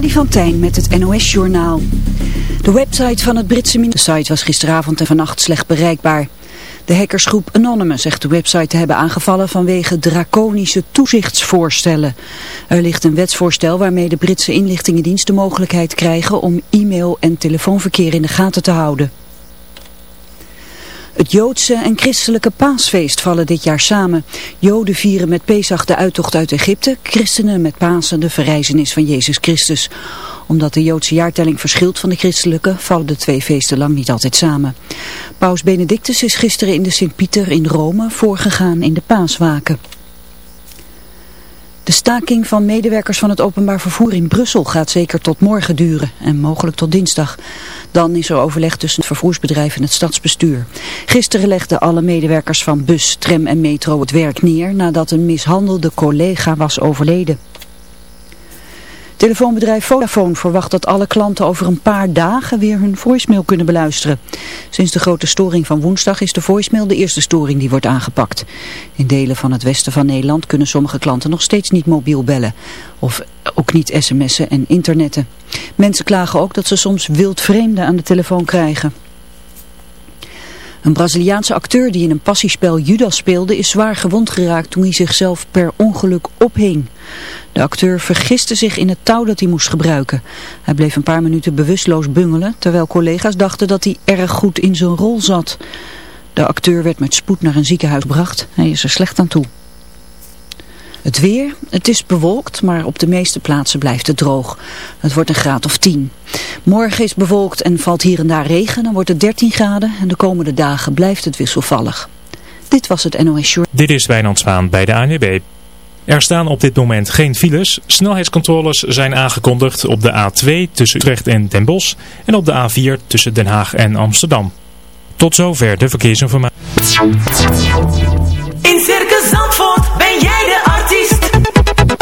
Freddy van Tijn met het NOS-journaal. De website van het Britse ministersite was gisteravond en vannacht slecht bereikbaar. De hackersgroep Anonymous zegt de website te hebben aangevallen vanwege draconische toezichtsvoorstellen. Er ligt een wetsvoorstel waarmee de Britse inlichtingendienst de mogelijkheid krijgen om e-mail en telefoonverkeer in de gaten te houden. Het Joodse en christelijke paasfeest vallen dit jaar samen. Joden vieren met Pesach de uittocht uit Egypte, christenen met Pasen de verrijzenis van Jezus Christus. Omdat de Joodse jaartelling verschilt van de christelijke, vallen de twee feesten lang niet altijd samen. Paus Benedictus is gisteren in de Sint-Pieter in Rome voorgegaan in de paaswaken. De staking van medewerkers van het openbaar vervoer in Brussel gaat zeker tot morgen duren en mogelijk tot dinsdag. Dan is er overleg tussen het vervoersbedrijf en het stadsbestuur. Gisteren legden alle medewerkers van bus, tram en metro het werk neer nadat een mishandelde collega was overleden. Telefoonbedrijf Vodafone verwacht dat alle klanten over een paar dagen weer hun voicemail kunnen beluisteren. Sinds de grote storing van woensdag is de voicemail de eerste storing die wordt aangepakt. In delen van het westen van Nederland kunnen sommige klanten nog steeds niet mobiel bellen. Of ook niet sms'en en internetten. Mensen klagen ook dat ze soms wildvreemden aan de telefoon krijgen. Een Braziliaanse acteur die in een passiespel Judas speelde is zwaar gewond geraakt toen hij zichzelf per ongeluk ophing. De acteur vergiste zich in het touw dat hij moest gebruiken. Hij bleef een paar minuten bewusteloos bungelen, terwijl collega's dachten dat hij erg goed in zijn rol zat. De acteur werd met spoed naar een ziekenhuis gebracht. Hij is er slecht aan toe. Het weer, het is bewolkt, maar op de meeste plaatsen blijft het droog. Het wordt een graad of 10. Morgen is bewolkt en valt hier en daar regen, dan wordt het 13 graden en de komende dagen blijft het wisselvallig. Dit was het NOS Short. Dit is Wijnand Zwaan bij de ANWB. Er staan op dit moment geen files. Snelheidscontroles zijn aangekondigd op de A2 tussen Utrecht en Den Bosch en op de A4 tussen Den Haag en Amsterdam. Tot zover de verkeersinformatie.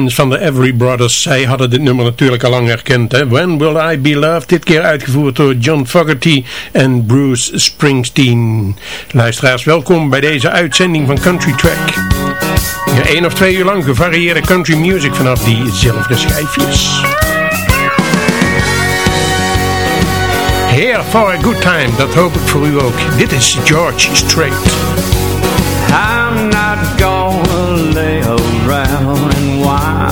Fans van de Every Brothers, zij hadden dit nummer natuurlijk al lang herkend. Hè? When Will I Be Loved? Dit keer uitgevoerd door John Fogerty en Bruce Springsteen. Luisteraars, welkom bij deze uitzending van Country Track. Ja, Eén of twee uur lang gevarieerde country music vanaf die zilveren schijfjes. Here for a good time, dat hoop ik voor u ook. Dit is George Strait.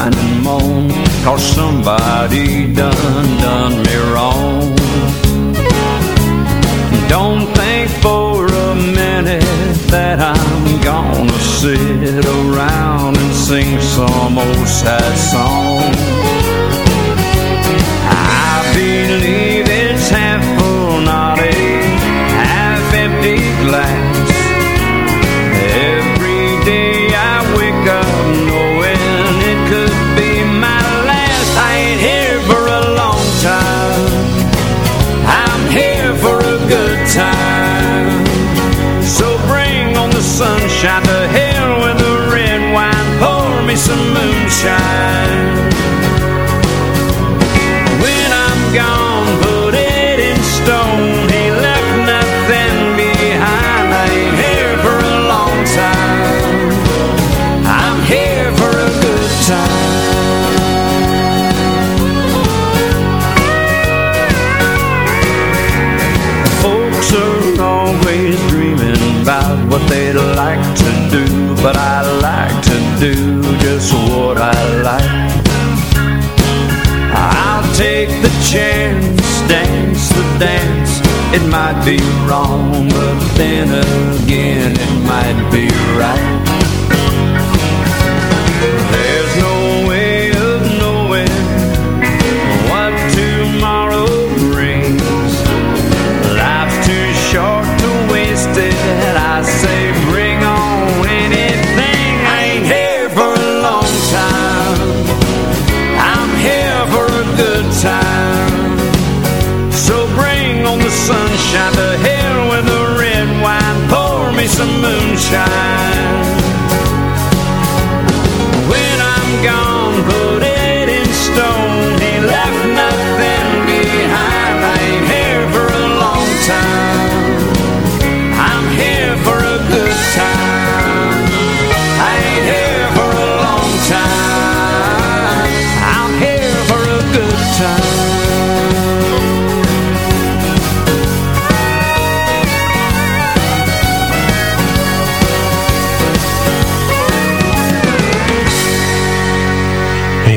Whine and moan Cause somebody done done me wrong. Don't think for a minute that I'm gonna sit around and sing some old sad song. I believe it's half full, not a half empty glass. Every day I wake up knowing it could dance. It might be wrong, but then again it might be right When I'm gone put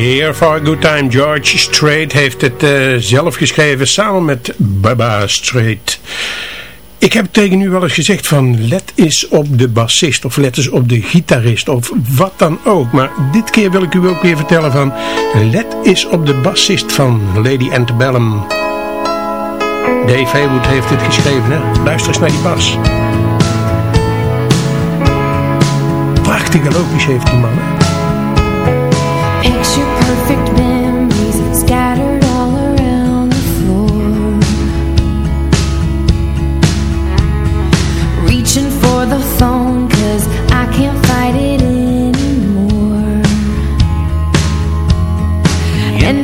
Here for a good time. George Strait heeft het eh, zelf geschreven samen met Baba Strait. Ik heb tegen u wel eens gezegd van let eens op de bassist of let eens op de gitarist of wat dan ook. Maar dit keer wil ik u ook weer vertellen van let eens op de bassist van Lady Antebellum. Dave Haywood heeft het geschreven hè. Luister eens naar die bas. Prachtige loopjes heeft die man hè.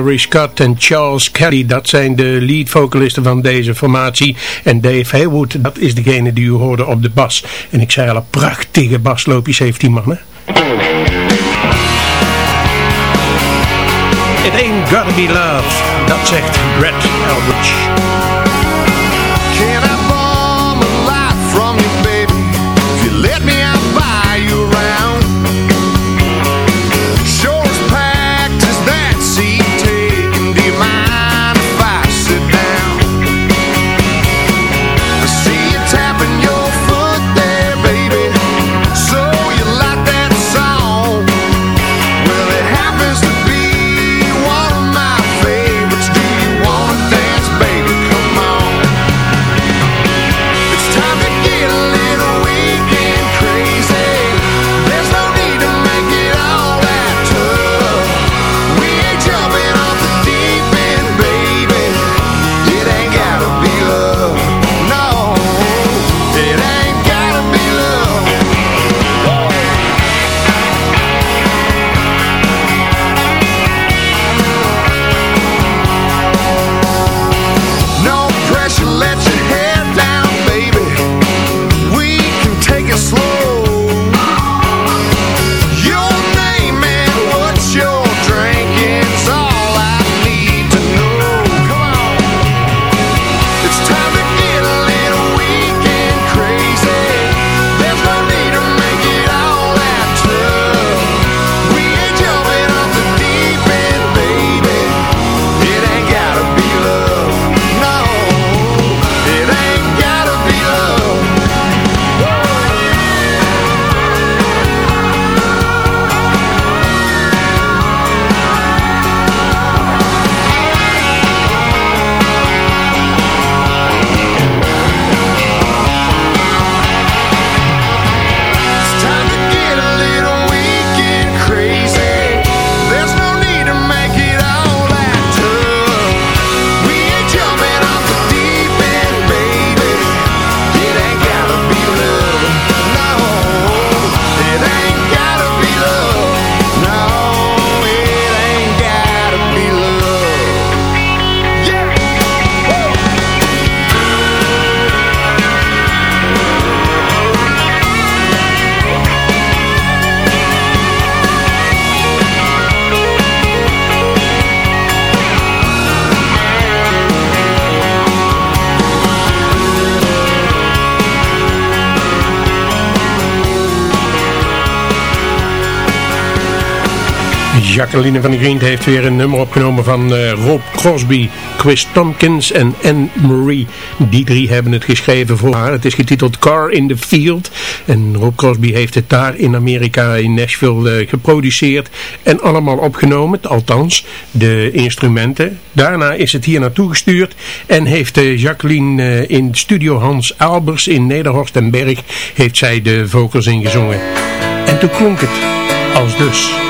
Mallory Scott en Charles Kelly, dat zijn de lead vocalisten van deze formatie. En Dave Haywood, dat is degene die u hoorde op de bas. En ik zei al, prachtige basloopjes heeft die man, hè? It ain't gotta be dat zegt Brad Eldridge. Jacqueline van de Griend heeft weer een nummer opgenomen van eh, Rob Crosby, Chris Tompkins en Anne Marie. Die drie hebben het geschreven voor haar. Het is getiteld Car in the Field. En Rob Crosby heeft het daar in Amerika, in Nashville, eh, geproduceerd en allemaal opgenomen. Althans, de instrumenten. Daarna is het hier naartoe gestuurd en heeft eh, Jacqueline in studio Hans Albers in Nederhorst en Berg heeft zij de vocals ingezongen. En toen klonk het als dus...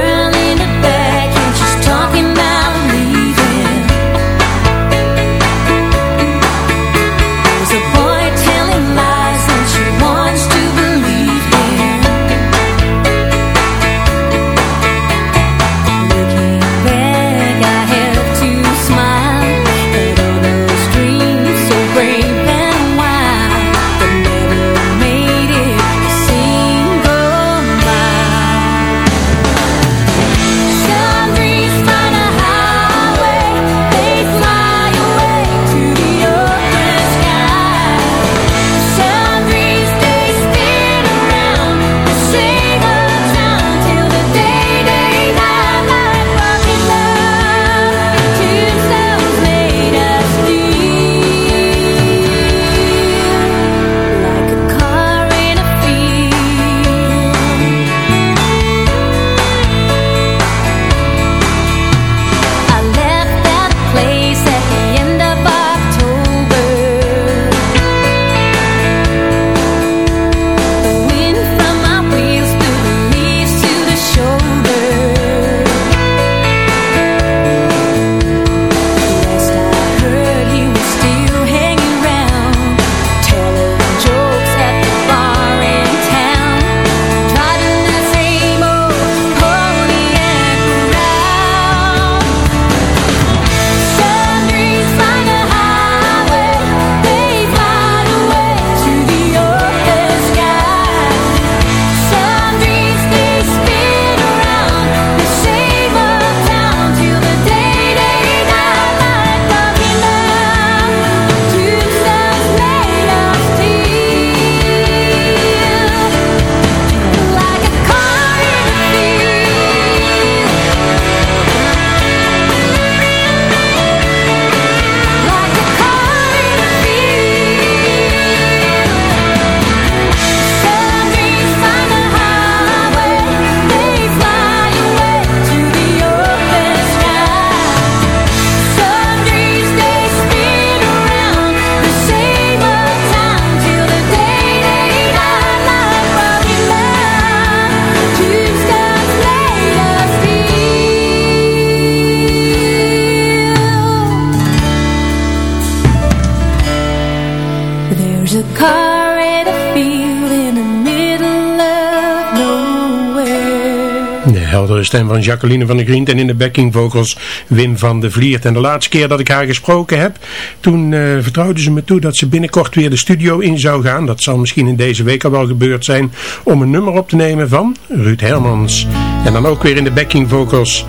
De stem van Jacqueline van der Grient en in de backing vocals Wim van de Vliert. En de laatste keer dat ik haar gesproken heb, toen eh, vertrouwde ze me toe dat ze binnenkort weer de studio in zou gaan. Dat zal misschien in deze week al wel gebeurd zijn om een nummer op te nemen van Ruud Hermans. En dan ook weer in de backing vocals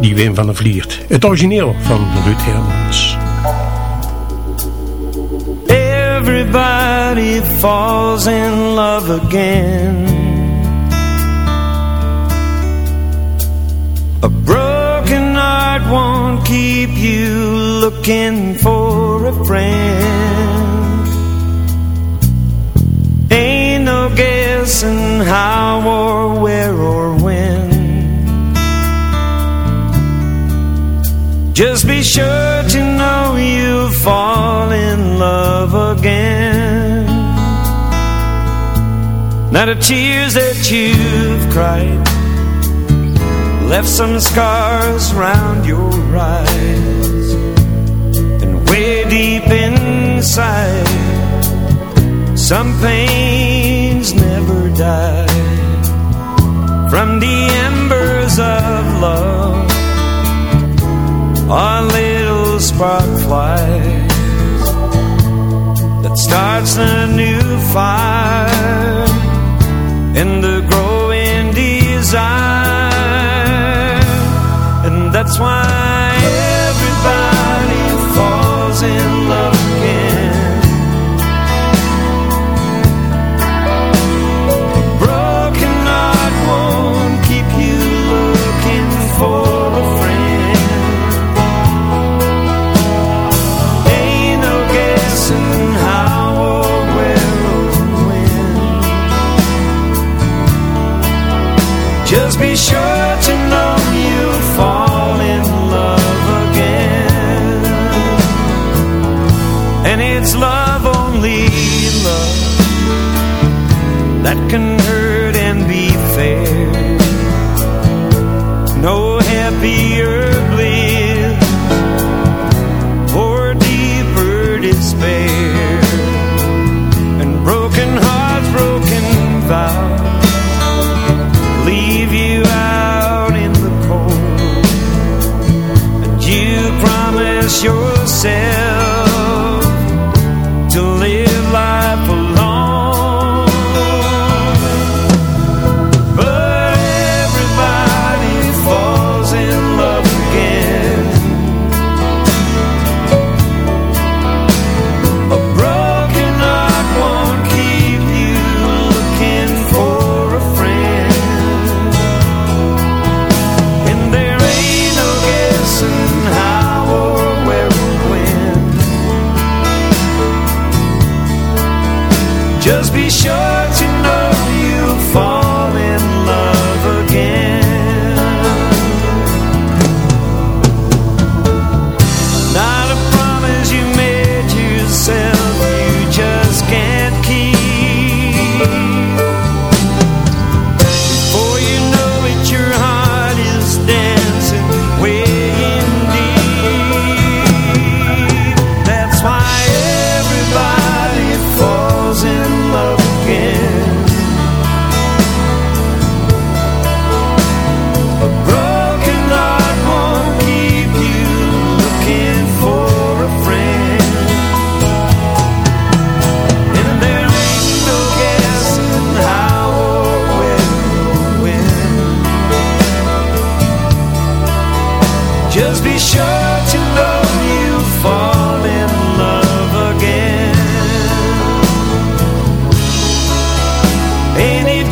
die Wim van der Vliert. Het origineel van Ruud Hermans. Everybody falls in love again. A broken heart won't keep you looking for a friend. Ain't no guessing how or where or when. Just be sure to know you'll fall in love again. Now the tears that you've cried left some scars round your eyes, and way deep inside, some pains never die. From the embers of love our little spark flies that starts a new fire in the that's And if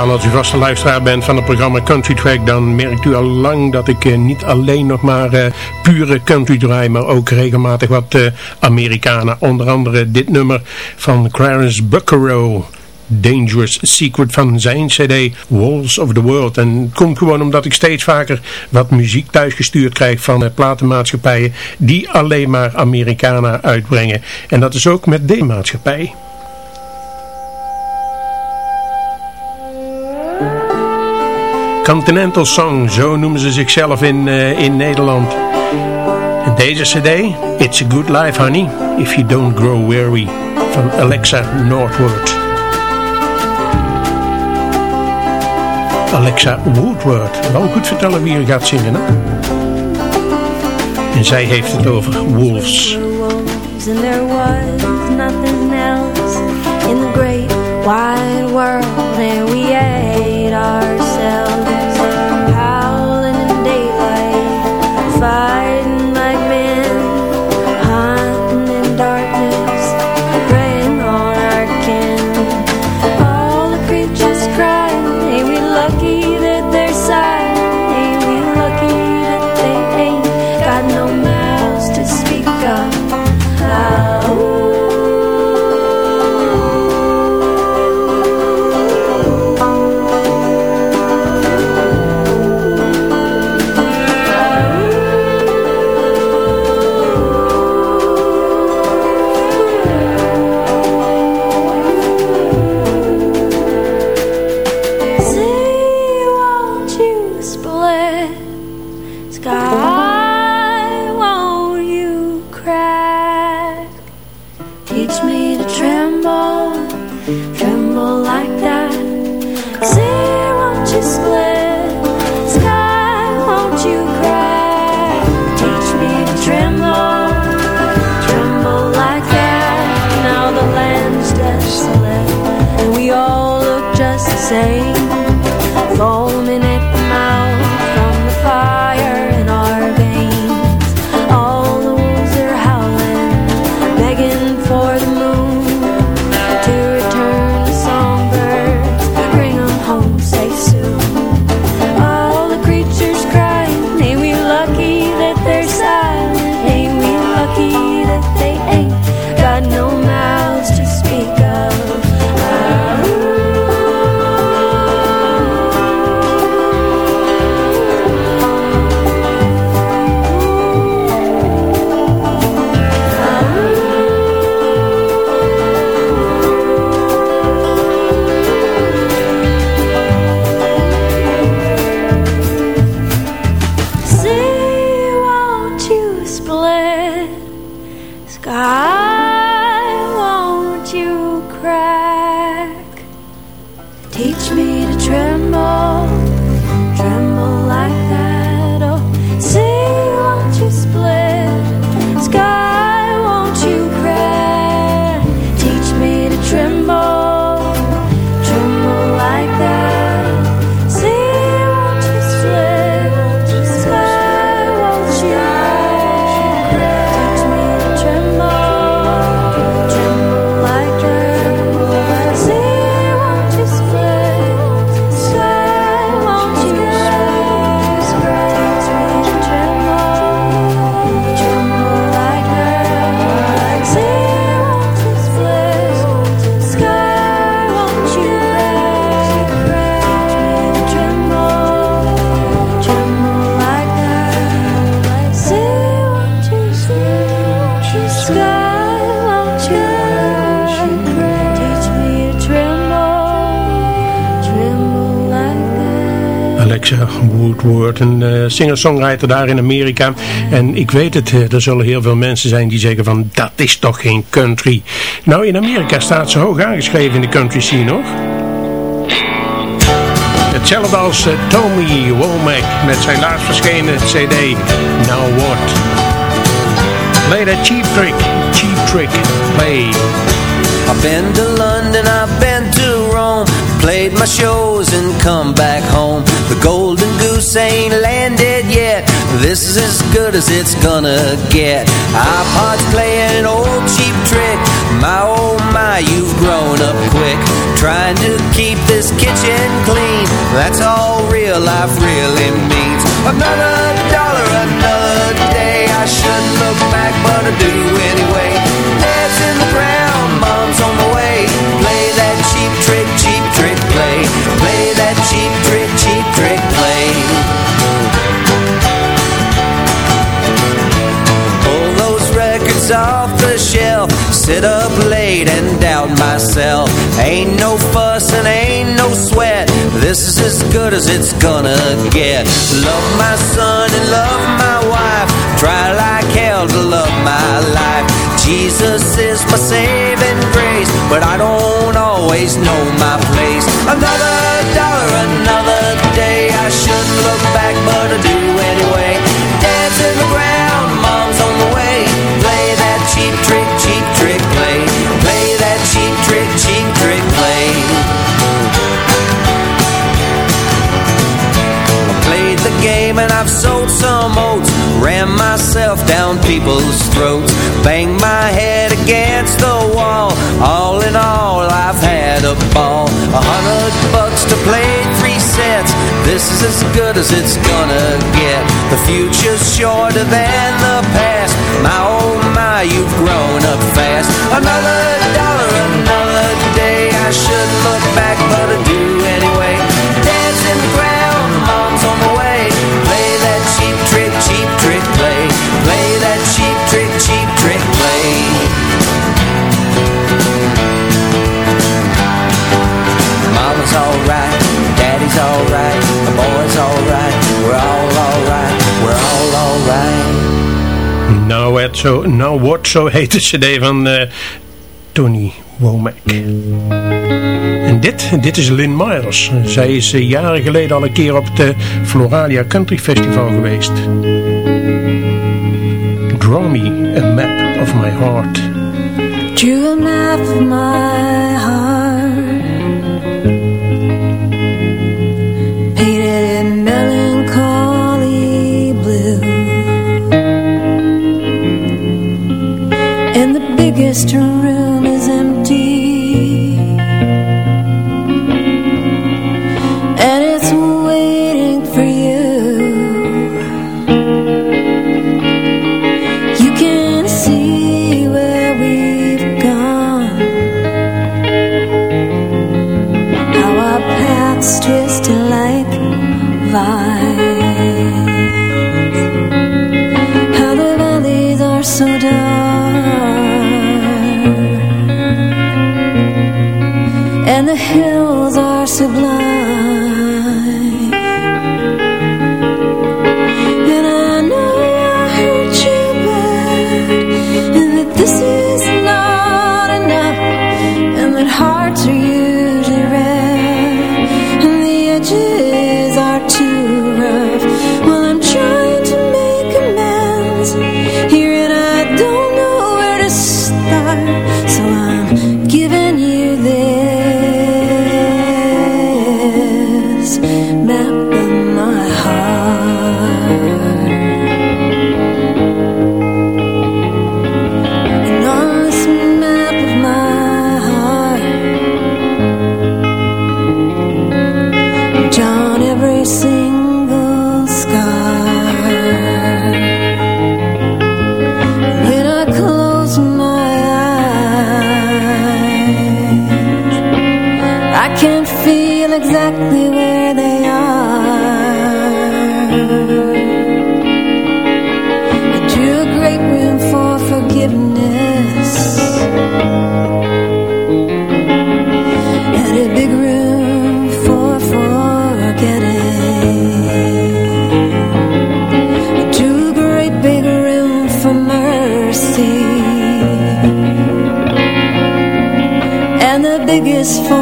Als u vaste luisteraar bent van het programma Country Track, dan merkt u al lang dat ik eh, niet alleen nog maar eh, pure country draai, maar ook regelmatig wat uh, Amerikanen. Onder andere dit nummer van Clarence Buckerow. Dangerous Secret van zijn cd Walls of the World. En het komt gewoon omdat ik steeds vaker wat muziek thuisgestuurd krijg van platenmaatschappijen die alleen maar Amerikanen uitbrengen. En dat is ook met deze Continental Song, zo noemen ze zichzelf in, uh, in Nederland. En deze cd, It's a Good Life Honey, If You Don't Grow Weary, van Alexa Northwood. Alexa Woodward, wel goed vertellen wie er gaat zingen, hè? En zij heeft het over wolves. And there was nothing else in the great wide world And we ate ourselves Teach me Woodward, een eh, singer-songwriter daar in Amerika. En ik weet het, eh, er zullen heel veel mensen zijn die zeggen van dat is toch geen country. Nou, in Amerika staat ze hoog aangeschreven in de country scene hoor. Hetzelfde als eh, Tommy Womack met zijn laatst verschenen cd Now What. Play that cheap trick, cheap trick, play. I've been to London, I've been to Rome Played my shows and come back home The golden goose ain't landed yet. This is as good as it's gonna get. iPod's playing an old cheap trick. My oh my, you've grown up quick. Trying to keep this kitchen clean. That's all real life really means. Another dollar, This is as good as it's gonna get. Love my son and love my wife. Try like hell to love my life. Jesus is my saving grace But I don't always know my place. Another people's throats. Bang my head against the wall. All in all I've had a ball. A hundred bucks to play three sets. This is as good as it's gonna get. The future's shorter than the past. My oh my you've grown up fast. Another dollar, another day. I should look back Now What So, Now What So heet de cd van eh, Tony Womack. En dit, dit is Lynn Myers. Zij is eh, jaren geleden al een keer op het Floralia Country Festival geweest. Draw me a map of my heart. Drew a map of my strong. I can't feel exactly where they are. I drew a great room for forgiveness. And a big room for forgetting. I drew a great big room for mercy. And the biggest for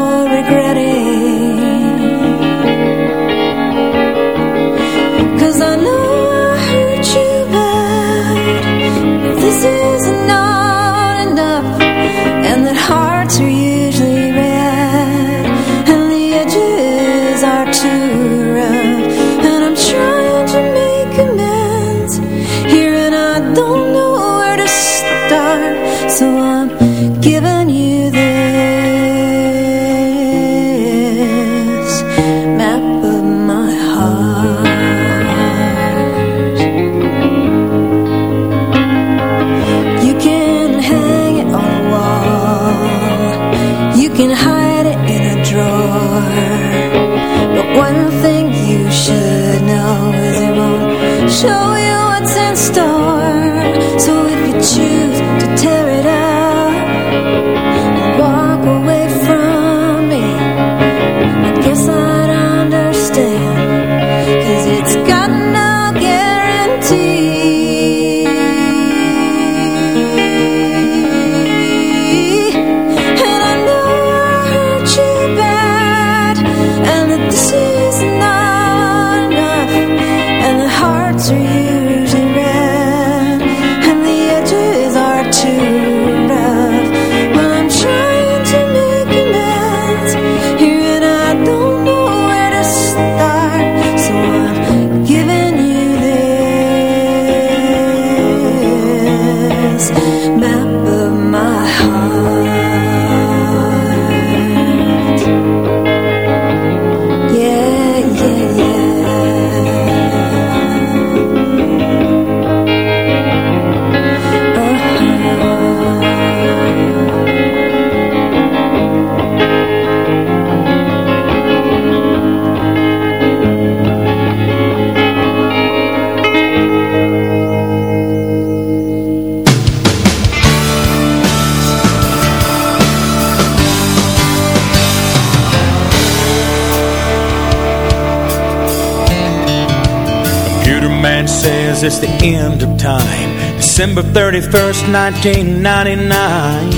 December 31st, 1999.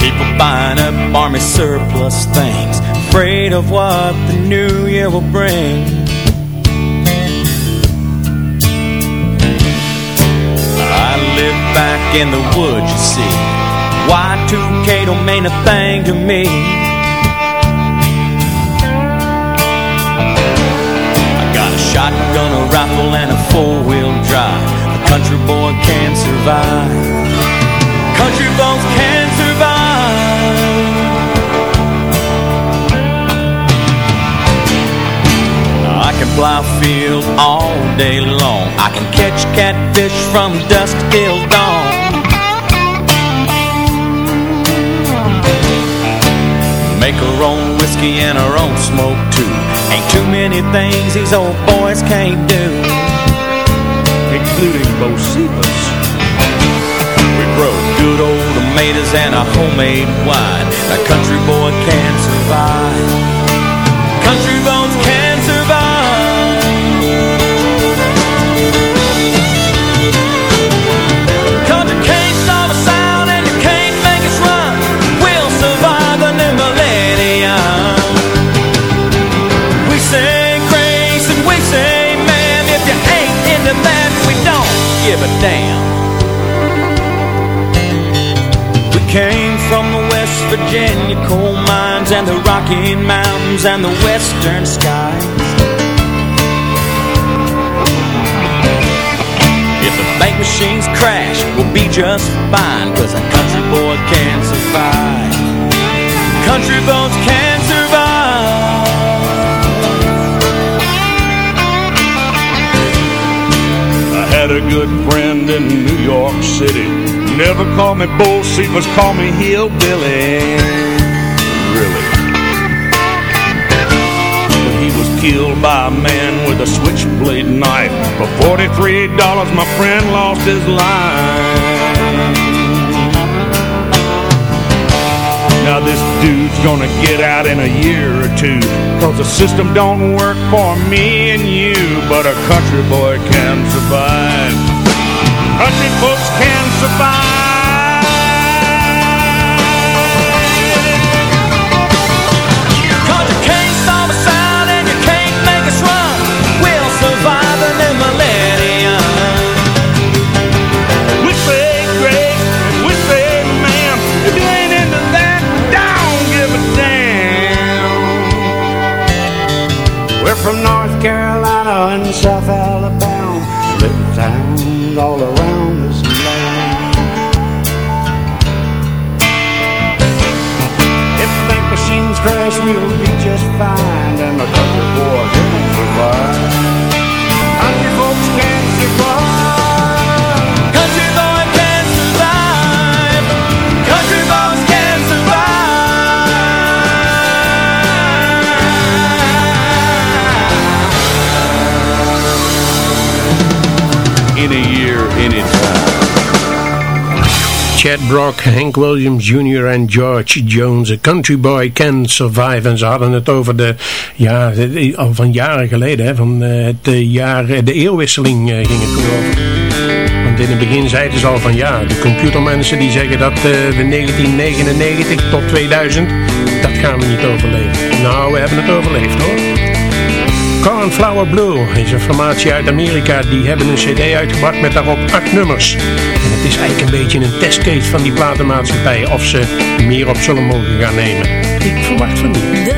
People buying up army surplus things, afraid of what the new year will bring. I live back in the woods, you see. Y2K don't mean a thing to me. Shotgun, a rifle, and a four-wheel drive. A country boy can survive. Country boys can survive. I can plow a field all day long. I can catch catfish from dusk till dawn. Make our own whiskey and our own smoke too. Ain't too many things these old boys can't do. Including Bocephus. We grow good old tomatoes and a homemade wine. A country boy can survive. Country boys a damn. We came from the West Virginia coal mines and the Rocky Mountains and the western skies. If the bank machines crash, we'll be just fine Cause a country boy can survive Country boys can friend in New York City. Never call me Bocephus, call me Hillbilly. Really. But he was killed by a man with a switchblade knife. For $43, my friend lost his life. Now this dude's gonna get out in a year or two Cause the system don't work for me and you But a country boy can survive Country folks can survive Brock, Hank Williams Jr. en George Jones. A country boy can survive. En ze hadden het over de, ja, al van jaren geleden, hè, van het eh, jaar, eh, de eeuwwisseling eh, ging het over. Want in het begin zeiden ze al van ja, de computermensen die zeggen dat eh, de 1999 tot 2000, dat gaan we niet overleven. Nou, we hebben het overleefd hoor. Cornflower Blue is een formatie uit Amerika. Die hebben een cd uitgebracht met daarop acht nummers. Is eigenlijk een beetje een testcase van die platenmaatschappij. Of ze meer op zullen mogen gaan nemen. Ik verwacht van niet.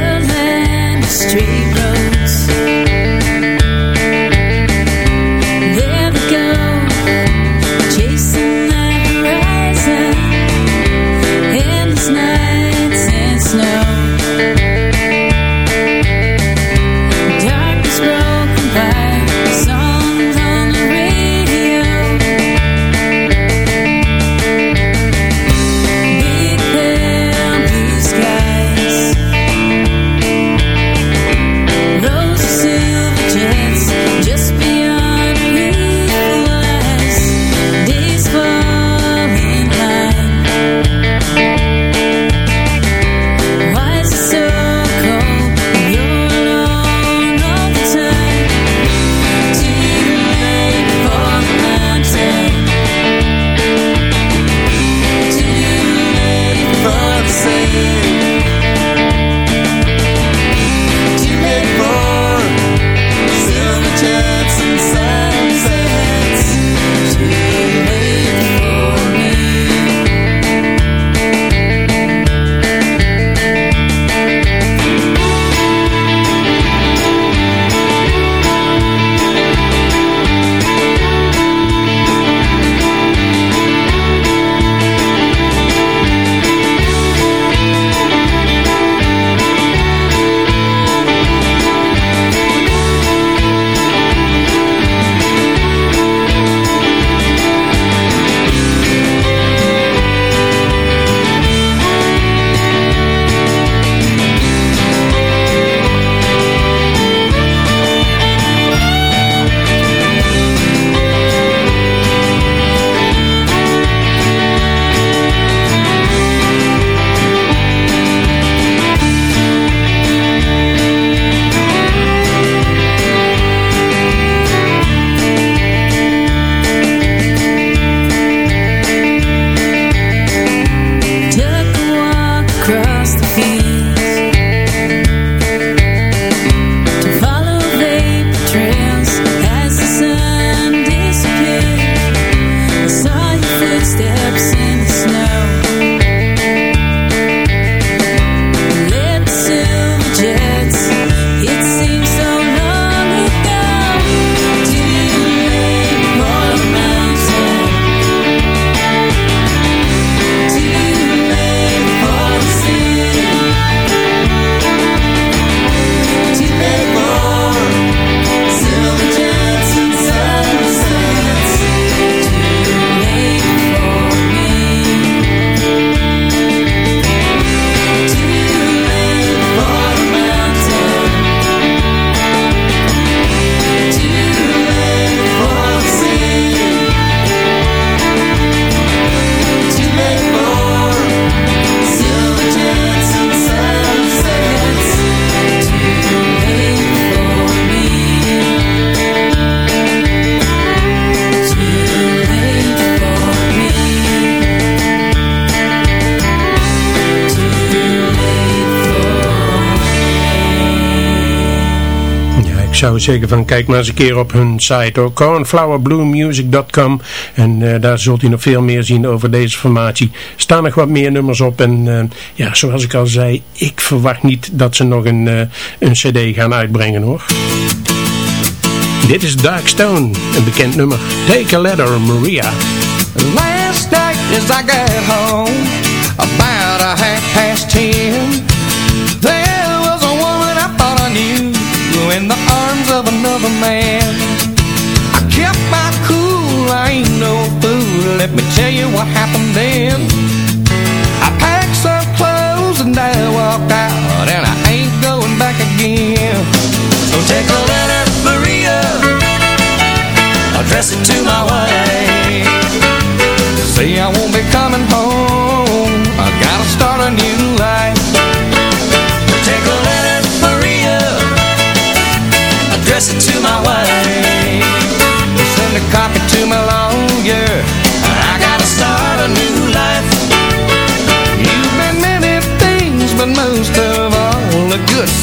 Zeggen van kijk maar eens een keer op hun site hoor. Cornflowerbluemusic.com En eh, daar zult u nog veel meer zien over deze formatie. Er staan nog wat meer nummers op. En eh, ja, zoals ik al zei, ik verwacht niet dat ze nog een, eh, een cd gaan uitbrengen hoor. Dit is Dark Stone, een bekend nummer. Take a letter, Maria. Last night as I got home, about a half past ten, Happy.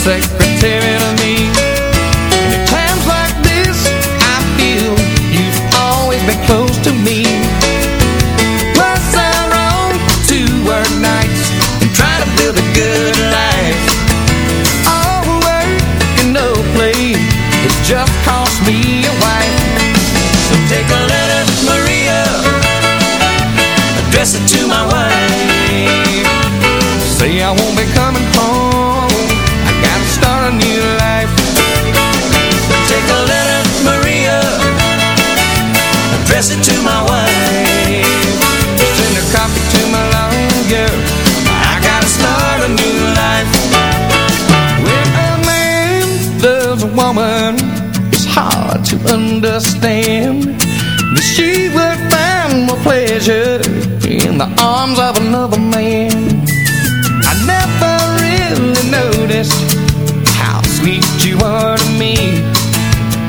sec more pleasure in the arms of another man. I never really noticed how sweet you are to me.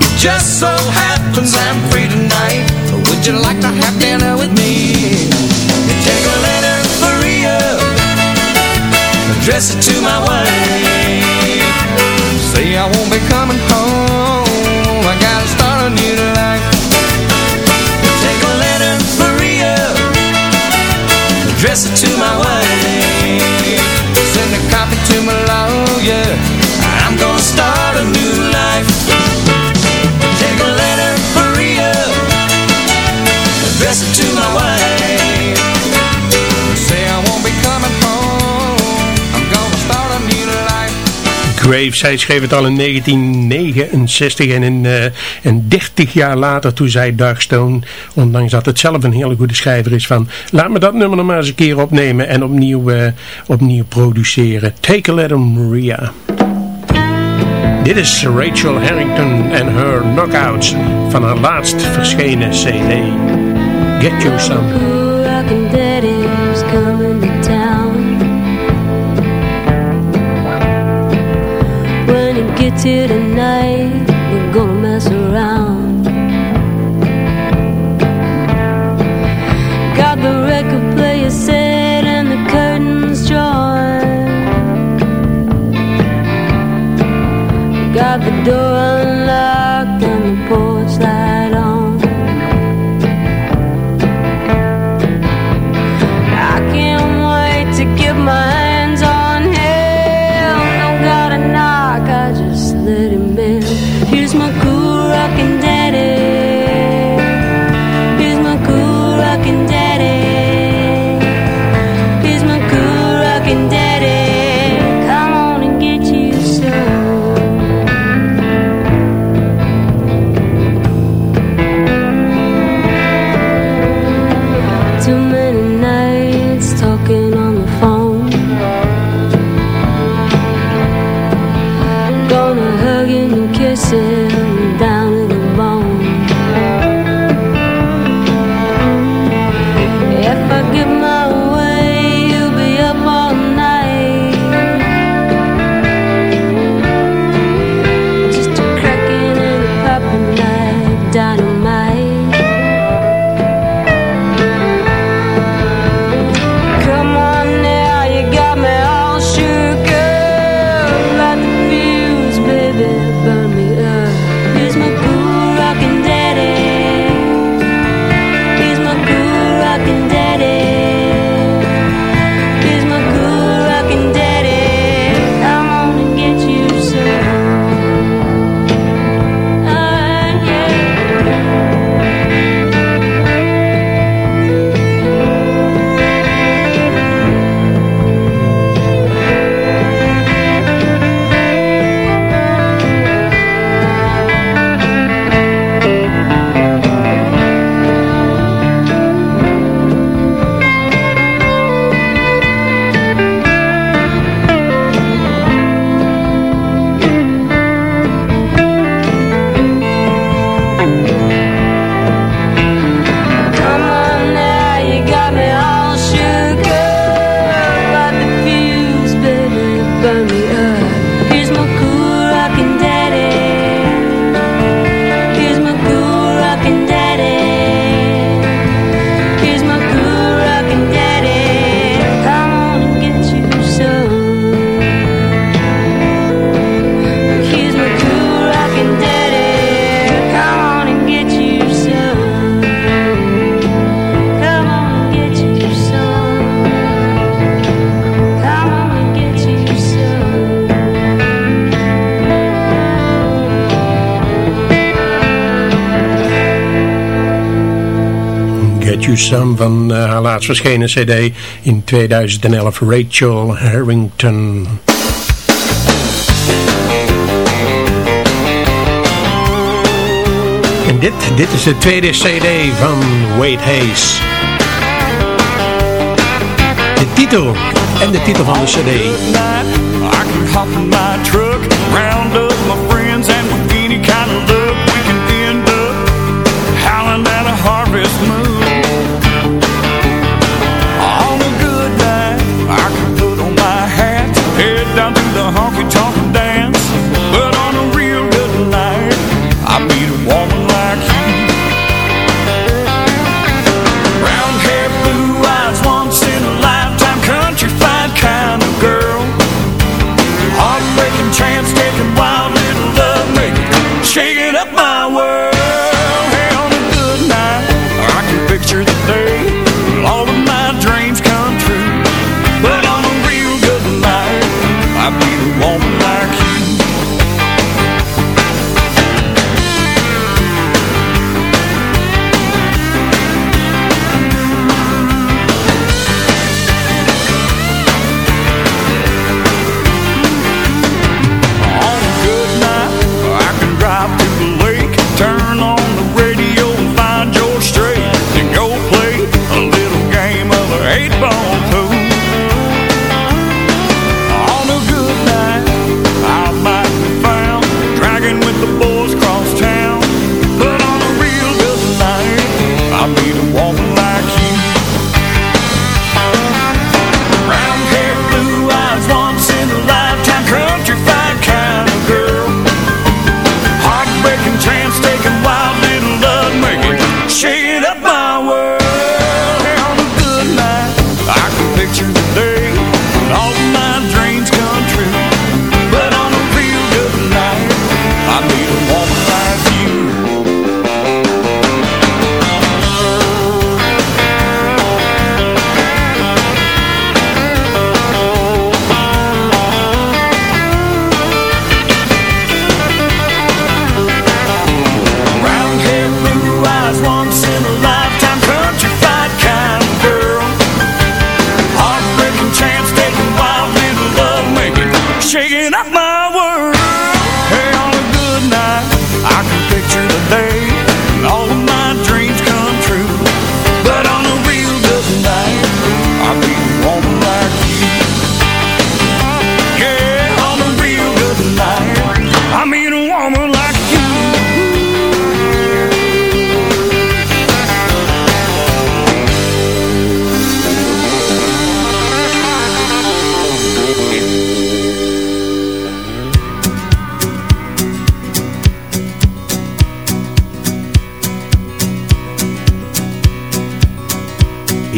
It just so happens I'm free tonight. Would you like to have dinner with me? Take a letter, Maria. Address it to Graves, zij schreef het al in 1969 en, in, eh, en 30 jaar later toen zei Darkstone, ondanks dat het zelf een hele goede schrijver is van, laat me dat nummer nog maar eens een keer opnemen en opnieuw, eh, opnieuw produceren. Take a letter Maria. Dit is Rachel Harrington en her Knockouts van haar laatst verschenen CD. Get You Some. Tonight, we're gonna mess around. Got the record player set and the curtains drawn. Got the door Some van uh, haar laatst verschenen cd in 2011, Rachel Harrington. En dit, dit is de tweede cd van Wade Hayes. De titel en de titel van de cd.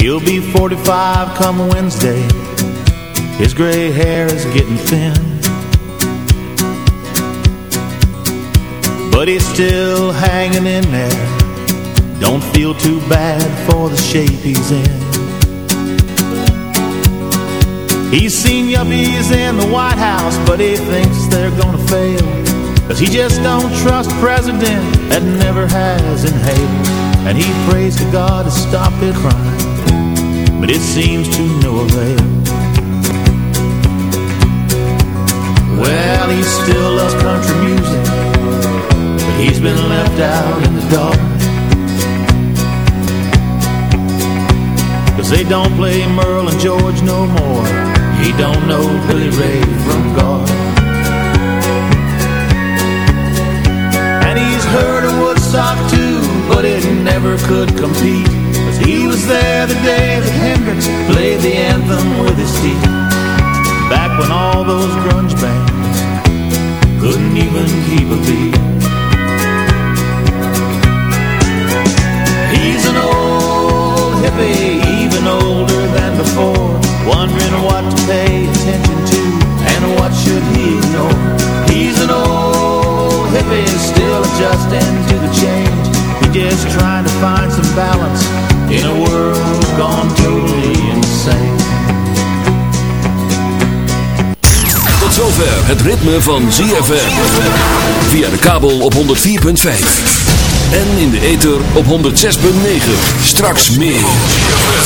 He'll be 45 come Wednesday. His gray hair is getting thin. But he's still hanging in there. Don't feel too bad for the shape he's in. He's seen yuppies in the White House, but he thinks they're gonna fail. Cause he just don't trust president that never has inhaled. And he prays to God to stop his crime, but it seems to no avail. Well, he still loves country music, but he's been left out in the dark. Cause they don't play Merle and George no more. He don't know Billy Ray from God. And he's heard of Woodstock too, but it never could compete. He was there the day that Hendrix played the anthem with his teeth. Back when all those grunge bands couldn't even keep a beat. He's an old hippie, even older than before, wondering what to pay attention to and what should he ignore. He's an old hippie, still adjusting to the change. He's just trying to find some balance in a world gone totally insane. Tot zover het ritme van ZFM. Via de kabel op 104.5. En in de ether op 106.9. Straks meer.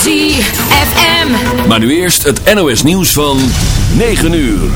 ZFM. Maar nu eerst het NOS nieuws van 9 uur.